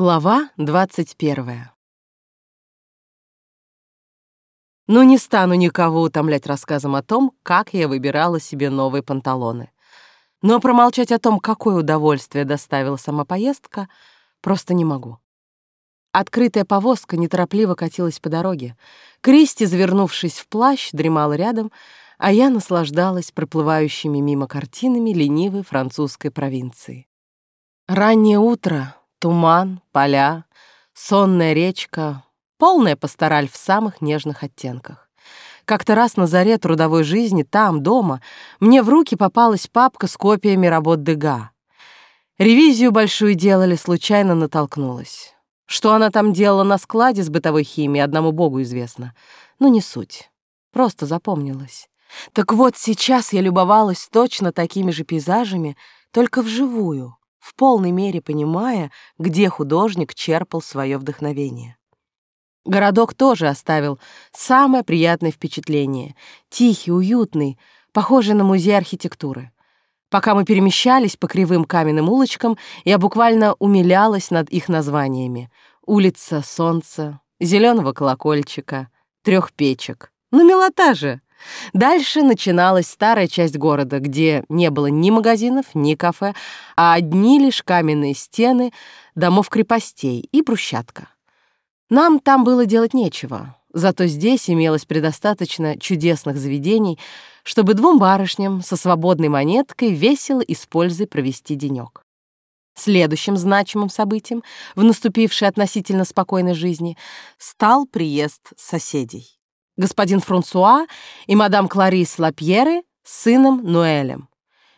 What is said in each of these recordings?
Глава двадцать первая. Ну, не стану никого утомлять рассказом о том, как я выбирала себе новые панталоны. Но промолчать о том, какое удовольствие доставила сама поездка, просто не могу. Открытая повозка неторопливо катилась по дороге. Кристи, завернувшись в плащ, дремала рядом, а я наслаждалась проплывающими мимо картинами ленивой французской провинции. Раннее утро, Туман, поля, сонная речка, полная пастораль в самых нежных оттенках. Как-то раз на заре трудовой жизни, там, дома, мне в руки попалась папка с копиями работ Дега. Ревизию большую делали, случайно натолкнулась. Что она там делала на складе с бытовой химией, одному богу известно. Ну, не суть. Просто запомнилась. Так вот, сейчас я любовалась точно такими же пейзажами, только вживую в полной мере понимая, где художник черпал свое вдохновение. Городок тоже оставил самое приятное впечатление. Тихий, уютный, похожий на музей архитектуры. Пока мы перемещались по кривым каменным улочкам, я буквально умилялась над их названиями. Улица Солнца, Зеленого колокольчика, Трех печек. Ну, милота же! Дальше начиналась старая часть города, где не было ни магазинов, ни кафе, а одни лишь каменные стены домов-крепостей и брусчатка. Нам там было делать нечего, зато здесь имелось предостаточно чудесных заведений, чтобы двум барышням со свободной монеткой весело и с пользой провести денек. Следующим значимым событием в наступившей относительно спокойной жизни стал приезд соседей господин Франсуа и мадам Кларис Лапьеры с сыном Нуэлем.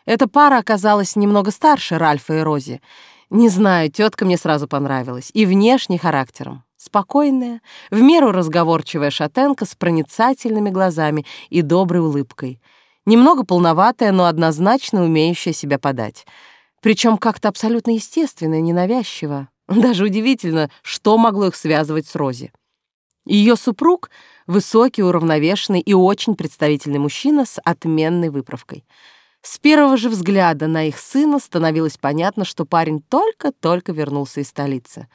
Эта пара оказалась немного старше Ральфа и Рози. Не знаю, тетка мне сразу понравилась. И внешне характером. Спокойная, в меру разговорчивая шатенка с проницательными глазами и доброй улыбкой. Немного полноватая, но однозначно умеющая себя подать. Причем как-то абсолютно естественно и ненавязчиво. Даже удивительно, что могло их связывать с Рози. Ее супруг — высокий, уравновешенный и очень представительный мужчина с отменной выправкой. С первого же взгляда на их сына становилось понятно, что парень только-только вернулся из столицы.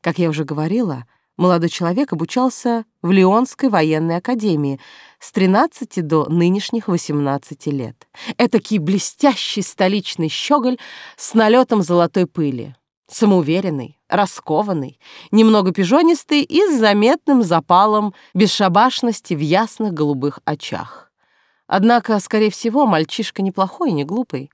Как я уже говорила, молодой человек обучался в Лионской военной академии с 13 до нынешних 18 лет. Этакий блестящий столичный щеголь с налетом золотой пыли. Самоуверенный, раскованный, немного пижонистый и с заметным запалом бесшабашности в ясных голубых очах. Однако, скорее всего, мальчишка неплохой и не глупый.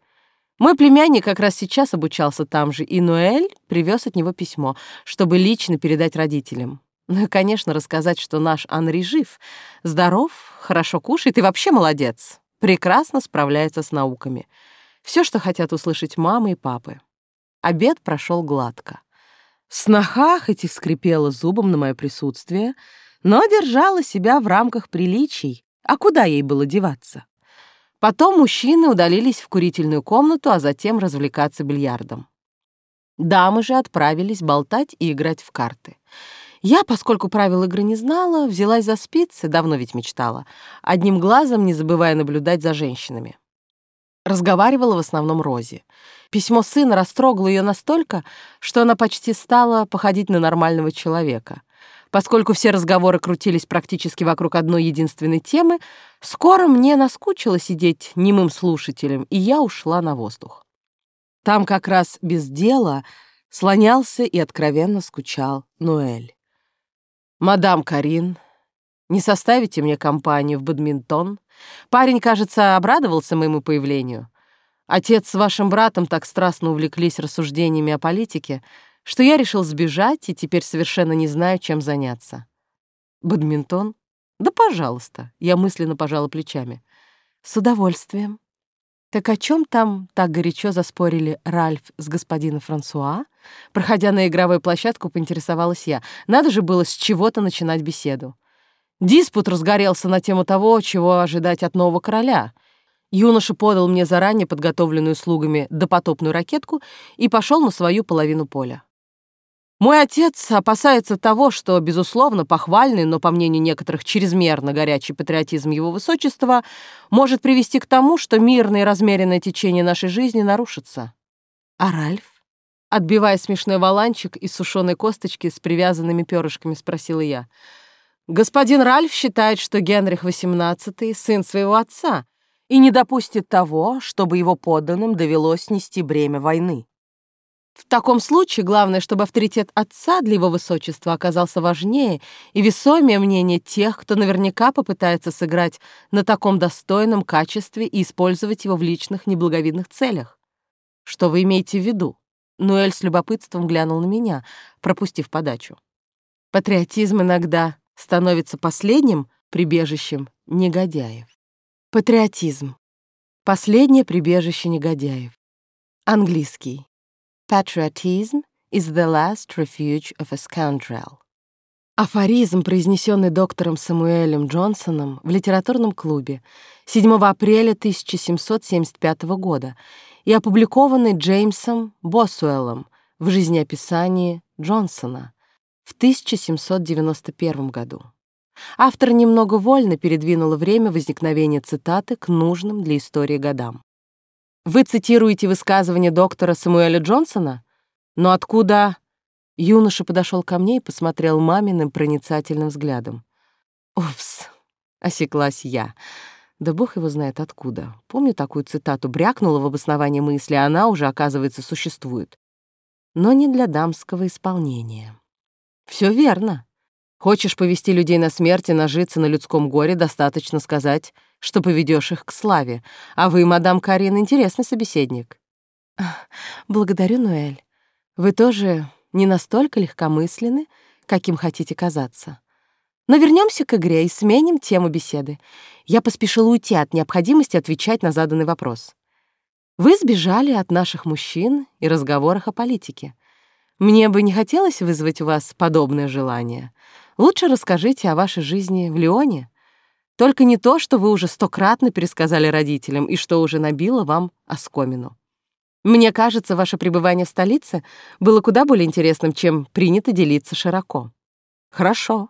Мой племянник как раз сейчас обучался там же, и Ноэль привез от него письмо, чтобы лично передать родителям. Ну и, конечно, рассказать, что наш Анри жив, здоров, хорошо кушает и вообще молодец, прекрасно справляется с науками. Все, что хотят услышать мамы и папы. Обед прошел гладко. Сноха хоть и скрипела зубом на мое присутствие, но держала себя в рамках приличий. А куда ей было деваться? Потом мужчины удалились в курительную комнату, а затем развлекаться бильярдом. Дамы же отправились болтать и играть в карты. Я, поскольку правил игры не знала, взялась за спицы, давно ведь мечтала, одним глазом не забывая наблюдать за женщинами. Разговаривала в основном Рози. Письмо сына растрогало ее настолько, что она почти стала походить на нормального человека. Поскольку все разговоры крутились практически вокруг одной единственной темы, скоро мне наскучило сидеть немым слушателем, и я ушла на воздух. Там как раз без дела слонялся и откровенно скучал Ноэль. «Мадам Карин, не составите мне компанию в бадминтон?» Парень, кажется, обрадовался моему появлению. Отец с вашим братом так страстно увлеклись рассуждениями о политике, что я решил сбежать и теперь совершенно не знаю, чем заняться. Бадминтон? Да, пожалуйста. Я мысленно пожала плечами. С удовольствием. Так о чем там так горячо заспорили Ральф с господином Франсуа? Проходя на игровую площадку, поинтересовалась я. Надо же было с чего-то начинать беседу. Диспут разгорелся на тему того, чего ожидать от нового короля. Юноша подал мне заранее подготовленную слугами допотопную ракетку и пошел на свою половину поля. Мой отец опасается того, что, безусловно, похвальный, но, по мнению некоторых, чрезмерно горячий патриотизм его высочества может привести к тому, что мирное и размеренное течение нашей жизни нарушится. А Ральф? Отбивая смешной валанчик из сушеной косточки с привязанными перышками, спросила я. «Господин Ральф считает, что Генрих XVIII — сын своего отца и не допустит того, чтобы его подданным довелось нести бремя войны. В таком случае главное, чтобы авторитет отца для его высочества оказался важнее и весомее мнения тех, кто наверняка попытается сыграть на таком достойном качестве и использовать его в личных неблаговидных целях. Что вы имеете в виду? Ноэль с любопытством глянул на меня, пропустив подачу. Патриотизм иногда становится последним прибежищем негодяев. Патриотизм. Последнее прибежище негодяев. Английский. Patriotism is the last refuge of a scoundrel. Афоризм, произнесенный доктором Самуэлем Джонсоном в литературном клубе 7 апреля 1775 года и опубликованный Джеймсом Босуэллом в жизнеописании Джонсона в 1791 году. Автор немного вольно передвинула время возникновения цитаты к нужным для истории годам. Вы цитируете высказывание доктора Самуэля Джонсона? Но откуда... Юноша подошел ко мне и посмотрел маминым проницательным взглядом. «Упс», — осеклась я. Да бог его знает откуда. Помню такую цитату, брякнула в обоснование мысли, а она уже, оказывается, существует. Но не для дамского исполнения. Все верно. Хочешь повести людей на смерть и нажиться на людском горе, достаточно сказать, что поведешь их к славе. А вы, мадам Карин, интересный собеседник. Благодарю, Ноэль. Вы тоже не настолько легкомысленны, каким хотите казаться. Но вернемся к игре и сменим тему беседы. Я поспешила уйти от необходимости отвечать на заданный вопрос. Вы сбежали от наших мужчин и разговорах о политике. Мне бы не хотелось вызвать у вас подобное желание. Лучше расскажите о вашей жизни в Лионе. Только не то, что вы уже стократно пересказали родителям и что уже набило вам оскомину. Мне кажется, ваше пребывание в столице было куда более интересным, чем принято делиться широко. Хорошо,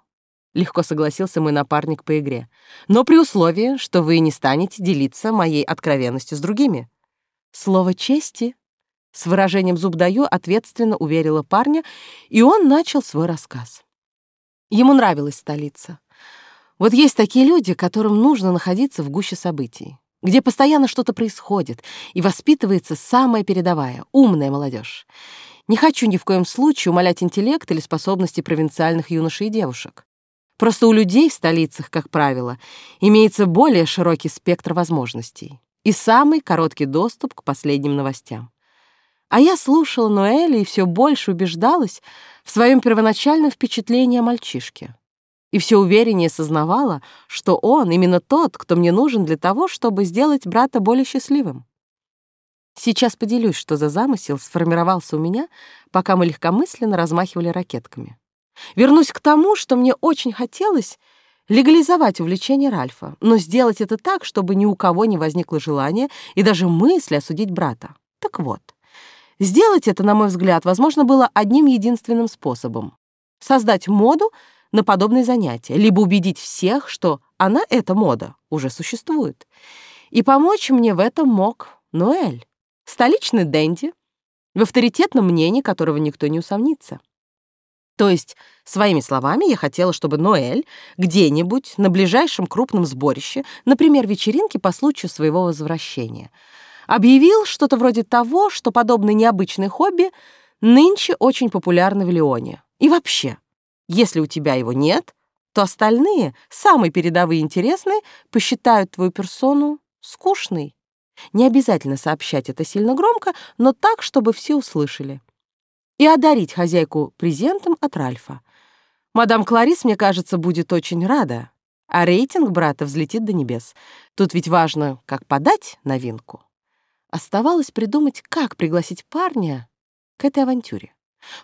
— легко согласился мой напарник по игре. «Но при условии, что вы не станете делиться моей откровенностью с другими». «Слово чести», — с выражением зуб даю, ответственно уверила парня, и он начал свой рассказ. Ему нравилась столица. Вот есть такие люди, которым нужно находиться в гуще событий, где постоянно что-то происходит, и воспитывается самая передовая, умная молодежь. Не хочу ни в коем случае умалять интеллект или способности провинциальных юношей и девушек. Просто у людей в столицах, как правило, имеется более широкий спектр возможностей и самый короткий доступ к последним новостям. А я слушала Ноэля и все больше убеждалась в своем первоначальном впечатлении о мальчишке. И все увереннее сознавала, что он именно тот, кто мне нужен для того, чтобы сделать брата более счастливым. Сейчас поделюсь, что за замысел сформировался у меня, пока мы легкомысленно размахивали ракетками. Вернусь к тому, что мне очень хотелось легализовать увлечение Ральфа, но сделать это так, чтобы ни у кого не возникло желания и даже мысли осудить брата. Так вот, сделать это, на мой взгляд, возможно было одним единственным способом — создать моду на подобные занятия, либо убедить всех, что она, эта мода, уже существует. И помочь мне в этом мог Ноэль, столичный денди, в авторитетном мнении которого никто не усомнится. То есть, своими словами, я хотела, чтобы Ноэль где-нибудь на ближайшем крупном сборище, например, вечеринке по случаю своего возвращения, объявил что-то вроде того, что подобное необычное хобби нынче очень популярно в Лионе. И вообще, если у тебя его нет, то остальные, самые передовые и интересные, посчитают твою персону скучной. Не обязательно сообщать это сильно громко, но так, чтобы все услышали и одарить хозяйку презентом от Ральфа. Мадам Кларис, мне кажется, будет очень рада, а рейтинг брата взлетит до небес. Тут ведь важно, как подать новинку. Оставалось придумать, как пригласить парня к этой авантюре.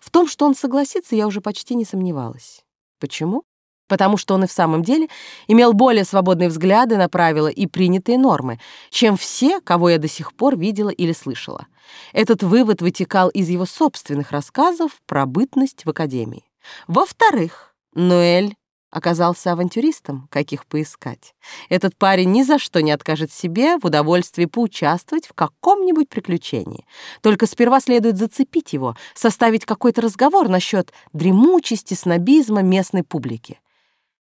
В том, что он согласится, я уже почти не сомневалась. Почему? потому что он и в самом деле имел более свободные взгляды на правила и принятые нормы, чем все, кого я до сих пор видела или слышала. Этот вывод вытекал из его собственных рассказов про бытность в академии. Во-вторых, Ноэль оказался авантюристом, каких поискать. Этот парень ни за что не откажет себе в удовольствии поучаствовать в каком-нибудь приключении. Только сперва следует зацепить его, составить какой-то разговор насчет дремучести, снобизма местной публики.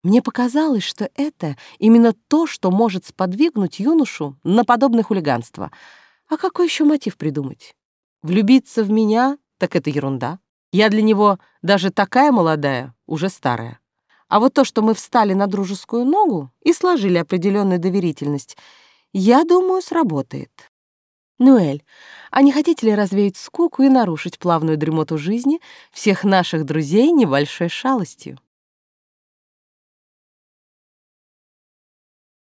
Мне показалось, что это именно то, что может сподвигнуть юношу на подобное хулиганство. А какой еще мотив придумать? Влюбиться в меня — так это ерунда. Я для него даже такая молодая, уже старая. А вот то, что мы встали на дружескую ногу и сложили определенную доверительность, я думаю, сработает. Нуэль, а не хотите ли развеять скуку и нарушить плавную дремоту жизни всех наших друзей небольшой шалостью?